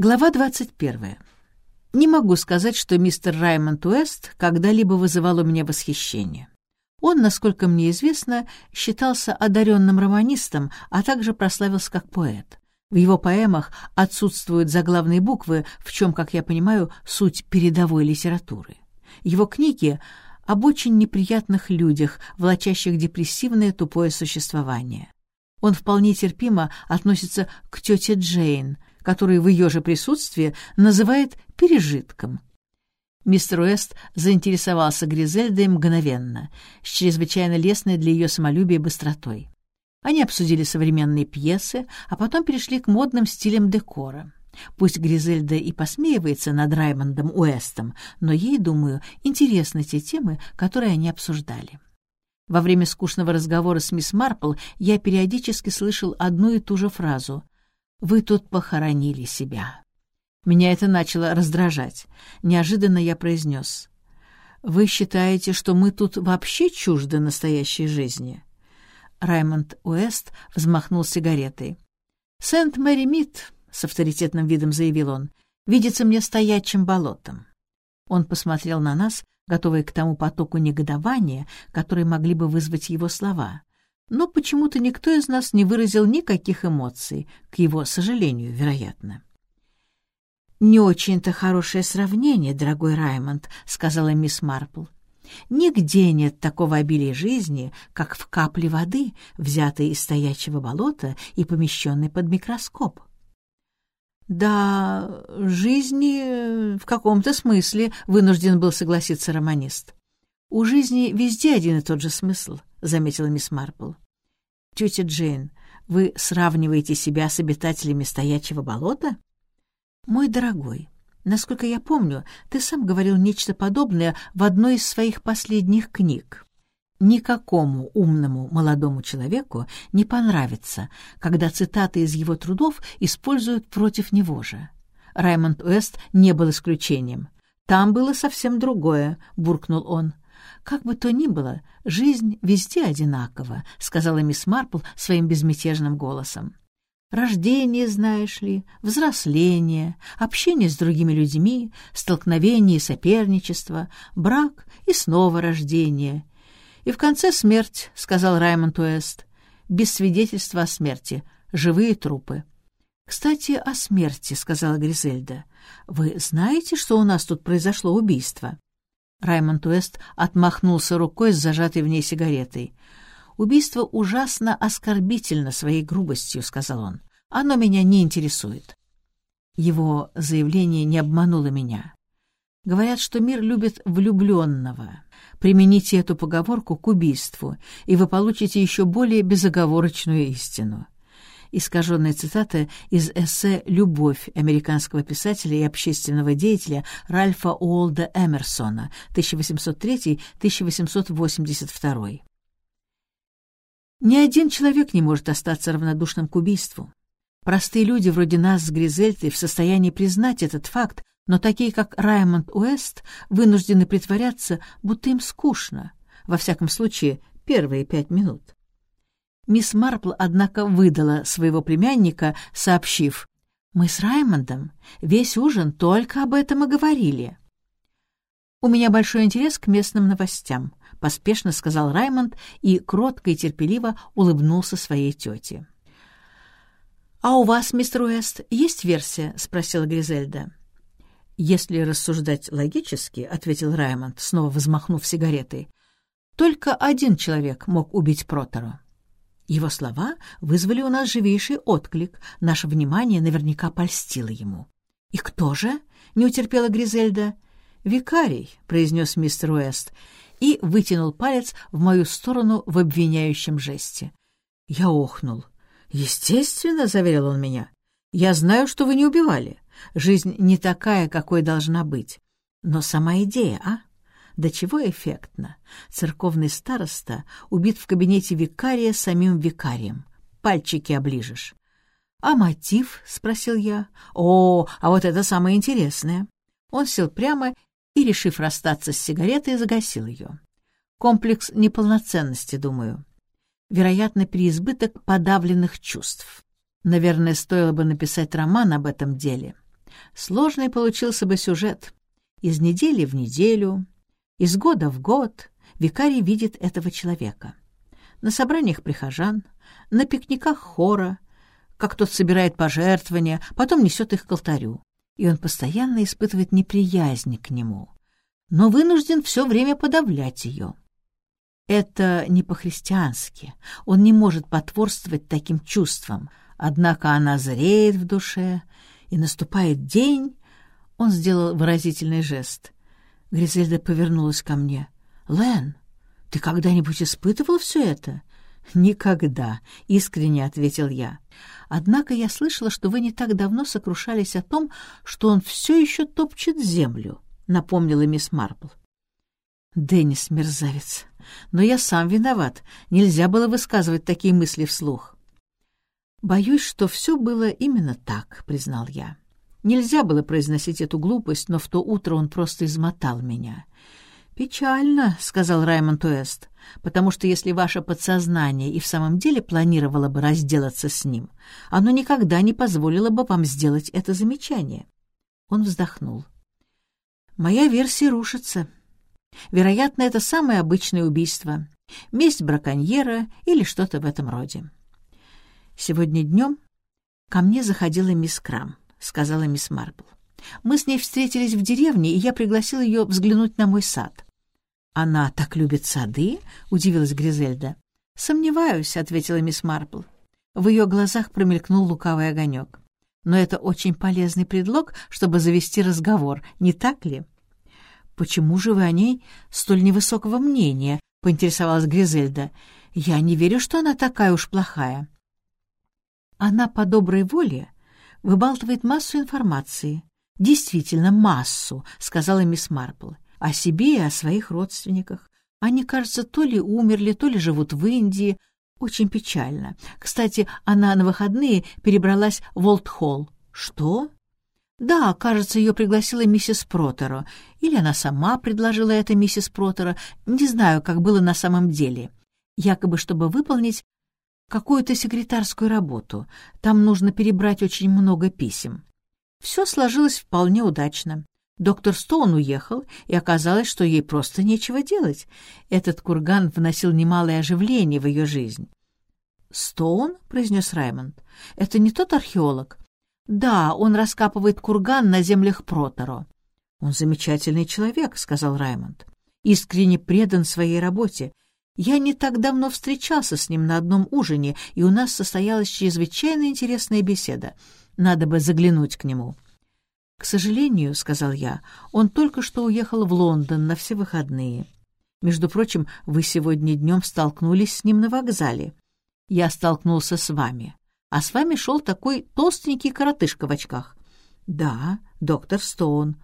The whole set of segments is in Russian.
Глава 21. Не могу сказать, что мистер Раймонд Уэст когда-либо вызывал у меня восхищение. Он, насколько мне известно, считался одаренным романистом, а также прославился как поэт. В его поэмах отсутствуют заглавные буквы, в чем, как я понимаю, суть передовой литературы. Его книги об очень неприятных людях, влачащих депрессивное тупое существование. Он вполне терпимо относится к тете Джейн, который в ее же присутствии называет пережитком. Мистер Уэст заинтересовался Гризельдой мгновенно, с чрезвычайно лестной для ее самолюбия быстротой. Они обсудили современные пьесы, а потом перешли к модным стилям декора. Пусть Гризельда и посмеивается над Раймондом Уэстом, но ей, думаю, интересны те темы, которые они обсуждали. Во время скучного разговора с мисс Марпл я периодически слышал одну и ту же фразу «Вы тут похоронили себя». Меня это начало раздражать. Неожиданно я произнес «Вы считаете, что мы тут вообще чужды настоящей жизни?» Раймонд Уэст взмахнул сигаретой. «Сент-Мэри Мид», — с авторитетным видом заявил он, — «видится мне стоячим болотом». Он посмотрел на нас, готовый к тому потоку негодования, который могли бы вызвать его слова. Но почему-то никто из нас не выразил никаких эмоций, к его сожалению, вероятно. «Не очень-то хорошее сравнение, дорогой Раймонд», — сказала мисс Марпл. «Нигде нет такого обилия жизни, как в капле воды, взятой из стоячего болота и помещенной под микроскоп. «Да, жизни э, в каком-то смысле вынужден был согласиться романист. У жизни везде один и тот же смысл», — заметила мисс Марпл. «Тетя Джейн, вы сравниваете себя с обитателями стоячего болота?» «Мой дорогой, насколько я помню, ты сам говорил нечто подобное в одной из своих последних книг». Никакому умному молодому человеку не понравится, когда цитаты из его трудов используют против него же. Раймонд Уэст не был исключением. «Там было совсем другое», — буркнул он. «Как бы то ни было, жизнь везде одинакова», — сказала мисс Марпл своим безмятежным голосом. «Рождение, знаешь ли, взросление, общение с другими людьми, столкновение и соперничество, брак и снова рождение — «И в конце смерть», — сказал Раймонд Уэст. «Без свидетельства о смерти. Живые трупы». «Кстати, о смерти», — сказала Гризельда. «Вы знаете, что у нас тут произошло убийство?» Раймонд Уэст отмахнулся рукой с зажатой в ней сигаретой. «Убийство ужасно оскорбительно своей грубостью», — сказал он. «Оно меня не интересует». Его заявление не обмануло меня. Говорят, что мир любит влюбленного. Примените эту поговорку к убийству, и вы получите еще более безоговорочную истину. Искаженная цитата из эссе «Любовь» американского писателя и общественного деятеля Ральфа Уолда Эмерсона, 1803-1882. Ни один человек не может остаться равнодушным к убийству. Простые люди вроде нас с Гризельтой в состоянии признать этот факт, но такие, как Раймонд Уэст, вынуждены притворяться, будто им скучно, во всяком случае, первые пять минут. Мисс Марпл, однако, выдала своего племянника, сообщив, «Мы с Раймондом весь ужин только об этом и говорили». «У меня большой интерес к местным новостям», — поспешно сказал Раймонд и кротко и терпеливо улыбнулся своей тете. «А у вас, мистер Уэст, есть версия?» — спросила Гризельда. «Если рассуждать логически», — ответил Раймонд, снова взмахнув сигаретой, «только один человек мог убить Протеру». Его слова вызвали у нас живейший отклик, наше внимание наверняка польстило ему. «И кто же?» — не утерпела Гризельда. «Викарий», — произнес мистер Уэст, и вытянул палец в мою сторону в обвиняющем жесте. Я охнул. «Естественно», — заверил он меня, — «я знаю, что вы не убивали. Жизнь не такая, какой должна быть. Но сама идея, а? До чего эффектно. Церковный староста убит в кабинете викария самим викарием. Пальчики оближешь. «А мотив?» — спросил я. «О, а вот это самое интересное». Он сел прямо и, решив расстаться с сигаретой, загасил ее. Комплекс неполноценности, думаю. Вероятно, переизбыток подавленных чувств. Наверное, стоило бы написать роман об этом деле. Сложный получился бы сюжет. Из недели в неделю, из года в год викарий видит этого человека. На собраниях прихожан, на пикниках хора, как тот собирает пожертвования, потом несет их к алтарю. И он постоянно испытывает неприязнь к нему, но вынужден все время подавлять ее. Это не по-христиански. Он не может потворствовать таким чувствам. Однако она зреет в душе, и наступает день... Он сделал выразительный жест. Гризельда повернулась ко мне. «Лен, ты когда-нибудь испытывал все это?» «Никогда», — искренне ответил я. «Однако я слышала, что вы не так давно сокрушались о том, что он все еще топчет землю», — напомнила мисс Марпл. «Деннис, мерзавец, но я сам виноват. Нельзя было высказывать такие мысли вслух». «Боюсь, что все было именно так», — признал я. Нельзя было произносить эту глупость, но в то утро он просто измотал меня. «Печально», — сказал Раймонд Уэст, «потому что если ваше подсознание и в самом деле планировало бы разделаться с ним, оно никогда не позволило бы вам сделать это замечание». Он вздохнул. «Моя версия рушится. Вероятно, это самое обычное убийство, месть браконьера или что-то в этом роде. Сегодня днем ко мне заходила мисс Крам. — сказала мисс Марпл. «Мы с ней встретились в деревне, и я пригласил ее взглянуть на мой сад». «Она так любит сады?» — удивилась Гризельда. «Сомневаюсь», — ответила мисс Марпл. В ее глазах промелькнул лукавый огонек. «Но это очень полезный предлог, чтобы завести разговор, не так ли?» «Почему же вы о ней столь невысокого мнения?» — поинтересовалась Гризельда. «Я не верю, что она такая уж плохая». «Она по доброй воле выбалтывает массу информации. Действительно, массу, сказала мисс Марпл. О себе и о своих родственниках. Они, кажется, то ли умерли, то ли живут в Индии. Очень печально. Кстати, она на выходные перебралась в Олдхолл. Что? Да, кажется, ее пригласила миссис Протеро. Или она сама предложила это миссис Протеро. Не знаю, как было на самом деле. Якобы, чтобы выполнить какую-то секретарскую работу. Там нужно перебрать очень много писем. Все сложилось вполне удачно. Доктор Стоун уехал, и оказалось, что ей просто нечего делать. Этот курган вносил немалое оживление в ее жизнь. «Стоун?» — произнес Раймонд. «Это не тот археолог?» «Да, он раскапывает курган на землях Протеро». «Он замечательный человек», — сказал Раймонд. «Искренне предан своей работе я не так давно встречался с ним на одном ужине, и у нас состоялась чрезвычайно интересная беседа. Надо бы заглянуть к нему. «К сожалению», — сказал я, — «он только что уехал в Лондон на все выходные. Между прочим, вы сегодня днем столкнулись с ним на вокзале. Я столкнулся с вами, а с вами шел такой толстенький коротышка в очках». «Да, доктор Стоун».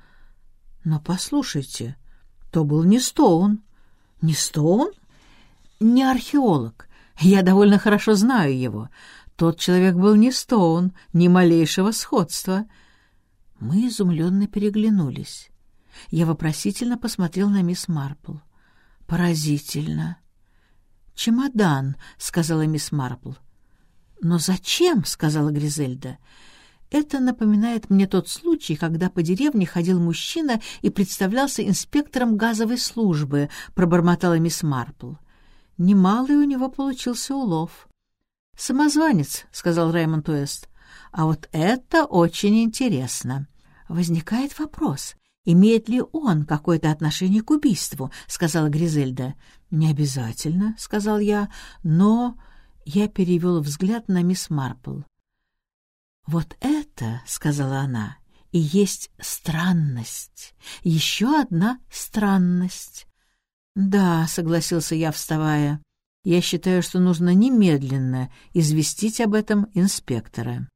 «Но послушайте, то был не Стоун». «Не Стоун?» Не археолог. Я довольно хорошо знаю его. Тот человек был не Стоун, ни малейшего сходства. Мы изумленно переглянулись. Я вопросительно посмотрел на мисс Марпл. «Поразительно!» «Чемодан», — сказала мисс Марпл. «Но зачем?» — сказала Гризельда. «Это напоминает мне тот случай, когда по деревне ходил мужчина и представлялся инспектором газовой службы», — пробормотала мисс Марпл. Немалый у него получился улов. «Самозванец», — сказал Рэймонд Уэст. «А вот это очень интересно. Возникает вопрос, имеет ли он какое-то отношение к убийству?» — сказала Гризельда. «Не обязательно», — сказал я, — «но...» Я перевел взгляд на мисс Марпл. «Вот это, — сказала она, — и есть странность, еще одна странность. «Да», — согласился я, вставая. «Я считаю, что нужно немедленно известить об этом инспектора».